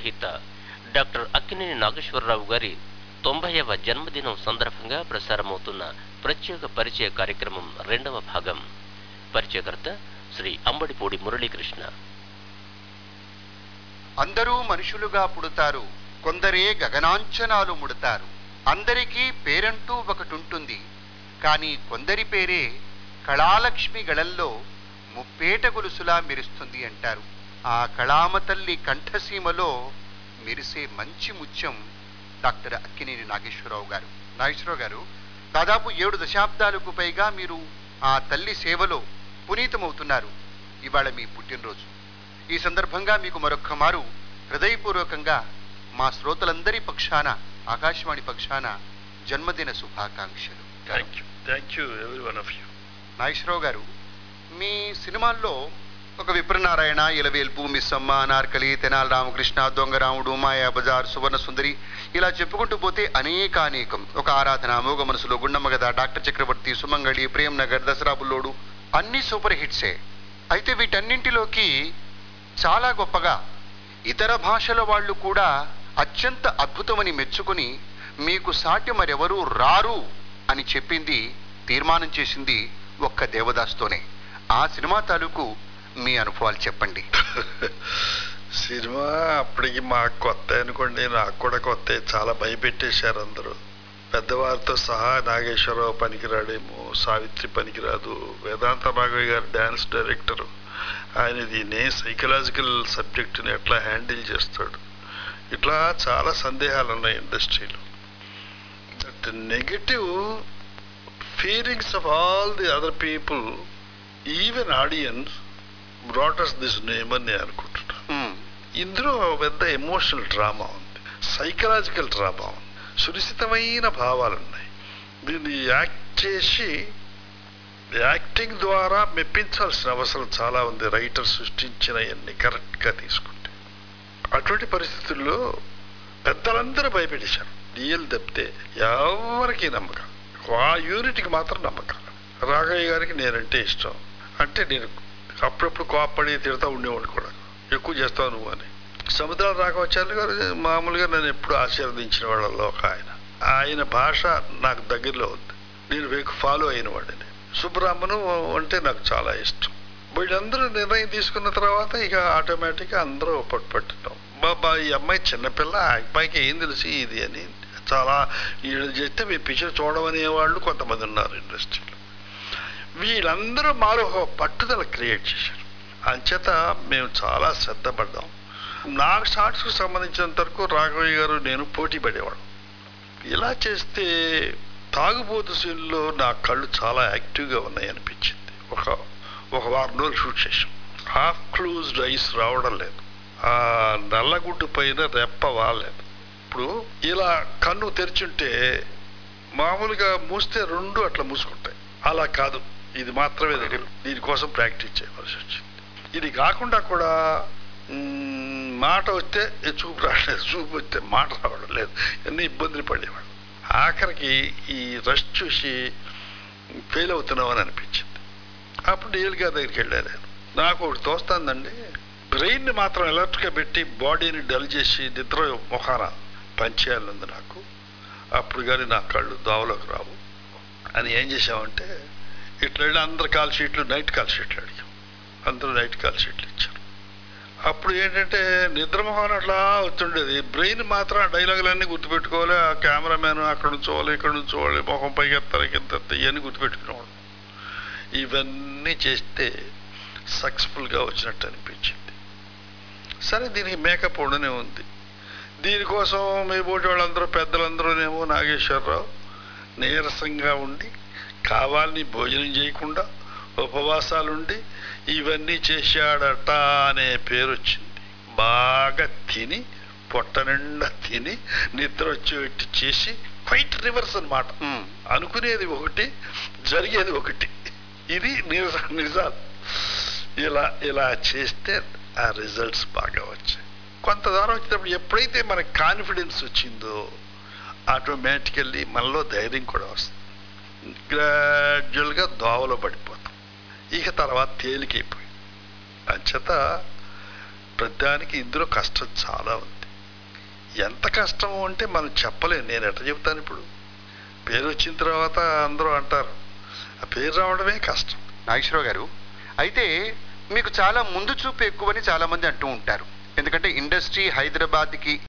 రచయిత డాక్టర్ అక్కినేని నాగేశ్వరరావు గారి తొంభైవ జన్మదినం సందర్భంగా ప్రసారమవుతున్న ప్రత్యేక పరిచయ కార్యక్రమం రెండవ భాగం. పరిచయకర్త శ్రీ అంబడిపూడి మురళీకృష్ణ. అందరూ మనుషులుగా పుడతారు కొందరే గగనాంచనాలు ముడతారు. అందరికీ పేరంటూ ఒకటుంటుంది. కానీ కొందరి పేరే కళాలక్ష్మి గళల్లో ముప్పేట గొలుసులా మెరుస్తుంది అంటారు. ఆ కళామ తల్లి కంఠసీమలో మెరిసే మంచి ముత్యం డాక్టర్ అక్కినేని నాగేశ్వరరావు గారు. నాగేశ్వరరావు గారు దాదాపు ఏడు దశాబ్దాలకు పైగా మీరు ఆ తల్లి సేవలో పునీతమవుతున్నారు ఇవాళ మీ పుట్టినరోజు. ఈ సందర్భంగా మీకు మరొక్క మారు హృదయపూర్వకంగా మా శ్రోతలందరి పక్షాన ఆకాశవాణి పక్షాన జన్మదిన శుభాకాంక్షలు. Thank you thank you every one of you Nageswararao గారు మీ సినిమాల్లో ఒక విప్రనారాయణ ఇలవేల్పు మిస్సమ్మ నార్కలి తెనాల రామకృష్ణ దొంగరాముడు మాయా బజార్ సువర్ణ సుందరి ఇలా చెప్పుకుంటూ పోతే అనేకానేకం. ఒక ఆరాధన మోగ మనసులో గుండమ్మగద డాక్టర్ చక్రవర్తి సుమంగళి ప్రేమ్ నగర్ దసరా బుల్లోడు అన్ని సూపర్ హిట్సే. అయితే వీటన్నింటిలోకి చాలా గొప్పగా ఇతర భాషల వాళ్ళు కూడా అత్యంత అద్భుతమని మెచ్చుకుని మీకు సాటి మరెవరూ రారు అని చెప్పింది తీర్మానం చేసింది ఒక్క దేవదాస్తోనే. ఆ సినిమా తాలూకు మీ అనుభవాలు చెప్పండి. సినిమా అప్పటికి మాకు కొత్త అనుకోండి నాకు కూడా కొత్త. చాలా భయపెట్టేశారు అందరూ. పెద్దవారితో సహా నాగేశ్వరరావు పనికిరాడేమో సావిత్రి పనికిరాదు. వేదాంత రాఘవి గారు డ్యాన్స్ డైరెక్టరు. ఆయన నే సైకలాజికల్ సబ్జెక్టుని ఎట్లా హ్యాండిల్ చేస్తాడు. ఇట్లా చాలా సందేహాలు ఉన్నాయి ఇండస్ట్రీలో. That negative feelings of all the other people even audience brought us this name అని నేను అనుకుంటున్నాను మ్మ్. ఇందులో పెద్ద ఎమోషనల్ డ్రామా ఉంది. సైకలాజికల్ డ్రామా ఉంది. సునిశ్చితమైన భావాలు ఉన్నాయి. దీన్ని యాక్ట్ చేసి యాక్టింగ్ ద్వారా మెప్పించాల్సిన అవసరం చాలా ఉంది. రైటర్ సృష్టించినవన్నీ కరెక్ట్గా తీసుకుంటే. అటువంటి పరిస్థితుల్లో పెద్దలందరూ భయపెట్టేశారు. డిఎల్ తప్పితే ఎవరికి నమ్మకం. ఆ యూనిట్కి మాత్రం నమ్మకం. రాఘయ్య గారికి నేనంటే ఇష్టం. అంటే నేను అప్పుడప్పుడు కోపడి తిడతా ఉండేవాడు కూడా. ఎక్కువ చేస్తావు నువ్వు అని. సముద్రాల రాఘవాచార్యులు గారు మామూలుగా నేను ఎప్పుడు ఆశీర్వదించిన వాళ్ళలో ఒక ఆయన. ఆయన భాష నాకు దగ్గరలో ఉంది. నేను మీకు ఫాలో అయిన వాడిని. సుబ్బరామను అంటే నాకు చాలా ఇష్టం. వీళ్ళందరూ నిర్ణయం తీసుకున్న తర్వాత ఇక ఆటోమేటిక్గా అందరూ పట్టుపట్టున్నాం బాబా ఈ అమ్మాయి చిన్నపిల్ల ఆ అబ్బాయికి ఏం తెలిసి ఇది అని. చాలా వీళ్ళు చేస్తే మీ పిక్చర్ చూడమనే వాళ్ళు కొంతమంది ఉన్నారు ఇండస్ట్రీలో. వీళ్ళందరూ మాలో పట్టుదల క్రియేట్ చేశారు. అంచేత మేము చాలా శ్రద్ధ పడ్డాం. నాకు షార్ట్స్కు సంబంధించినంత వరకు రాఘవయ్య గారు నేను పోటీ పడేవాడు ఇలా చేస్తే తాగుబోతు సీన్లో నా కళ్ళు చాలా యాక్టివ్గా ఉన్నాయి అనిపించింది ఒక ఒక వారం రోజులు షూట్ చేసాం హాఫ్ క్లోజ్డ్ ఐస్ రావడం లేదు. ఆ నల్లగుడ్డు పైన రెప్ప వాలేదు ఇప్పుడు ఇలా కన్ను తెరిచుంటే మామూలుగా మూస్తే రెండు అట్లా మూసుకుంటాయి. అలా కాదు. ఇది మాత్రమే దగ్గర దీనికోసం ప్రాక్టీస్ చేయవలసి వచ్చింది. ఇది కాకుండా కూడా మాట వస్తే చూపు రావట్లేదు చూపు వస్తే మాట రావడం లేదు. అన్ని ఇబ్బందులు పడేవాడు ఆఖరికి ఈ రష్ చూసి ఫెయిల్ అవుతున్నామని అనిపించింది. అప్పుడు డీఎల్ గారి దగ్గరికి వెళ్ళాను నేను. నాకు ఒకటి తోస్తుందండి బ్రెయిన్ని మాత్రం ఎలర్ట్గా పెట్టి బాడీని డల్ చేసి నిద్ర ముఖాన పనిచేయాలనుంది నాకు. అప్పుడు కానీ నా కళ్ళు దావలోకి రావు. అని ఏం చేసామంటే ఇట్లా వెళ్ళి అందరు కాల్ షీట్లు నైట్ కాల్ షీట్లు అడిగాం అందరూ నైట్ కాల్ షీట్లు ఇచ్చారు. అప్పుడు ఏంటంటే నిద్రమోహన్ అట్లా వస్తుండేది బ్రెయిన్ మాత్రం ఆ డైలాగులన్నీ గుర్తుపెట్టుకోవాలి. ఆ కెమెరామెన్ అక్కడ నుంచోవాలి ఇక్కడ నుంచోవాలి మొహం పైకి ఎత్తారు కింద ఇవన్నీ గుర్తుపెట్టుకునేవాడు ఇవన్నీ చేస్తే సక్సెస్ఫుల్గా వచ్చినట్టు అనిపించింది. సరే దీనికి మేకప్ ఉండనే ఉంది. దీనికోసం మీ బోటి వాళ్ళందరూ పెద్దలందరూనేమో నాగేశ్వరరావు నీరసంగా ఉండి కావాలని భోజనం చేయకుండా ఉపవాసాలుండి ఇవన్నీ చేశాడట అనే పేరు వచ్చింది బాగా తిని పొట్ట నిండా తిని నిద్ర వచ్చేటి చేసి క్వైట్ రివర్స్ అన్నమాట. మ్మ్. అనుకునేది ఒకటి జరిగేది ఒకటి. ఇది నిజ నిజాలు. ఇలా ఇలా చేస్తే ఆ రిజల్ట్స్ బాగా వచ్చాయి. కొంత దూరం వచ్చినప్పుడు ఎప్పుడైతే మనకు కాన్ఫిడెన్స్ వచ్చిందో ఆటోమేటికల్లీ మనలో ధైర్యం కూడా వస్తుంది. గ్రాడ్యువల్గా దోవలో పడిపోతాం. ఇక తర్వాత తేలికైపోయి. అంచేత ప్రతిదానికి ఇందులో కష్టం చాలా ఉంది. ఎంత కష్టం అంటే మనం చెప్పలేము నేను ఎట్లా చెప్తాను ఇప్పుడు? పేరు వచ్చిన తర్వాత అందరూ అంటారు ఆ పేరు రావడమే కష్టం. నాగేశ్వరరావు గారు అయితే మీకు చాలా ముందు చూపు ఎక్కువని చాలామంది అంటూ ఉంటారు. ఎందుకంటే ఇండస్ట్రీ హైదరాబాద్కి